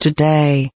Today.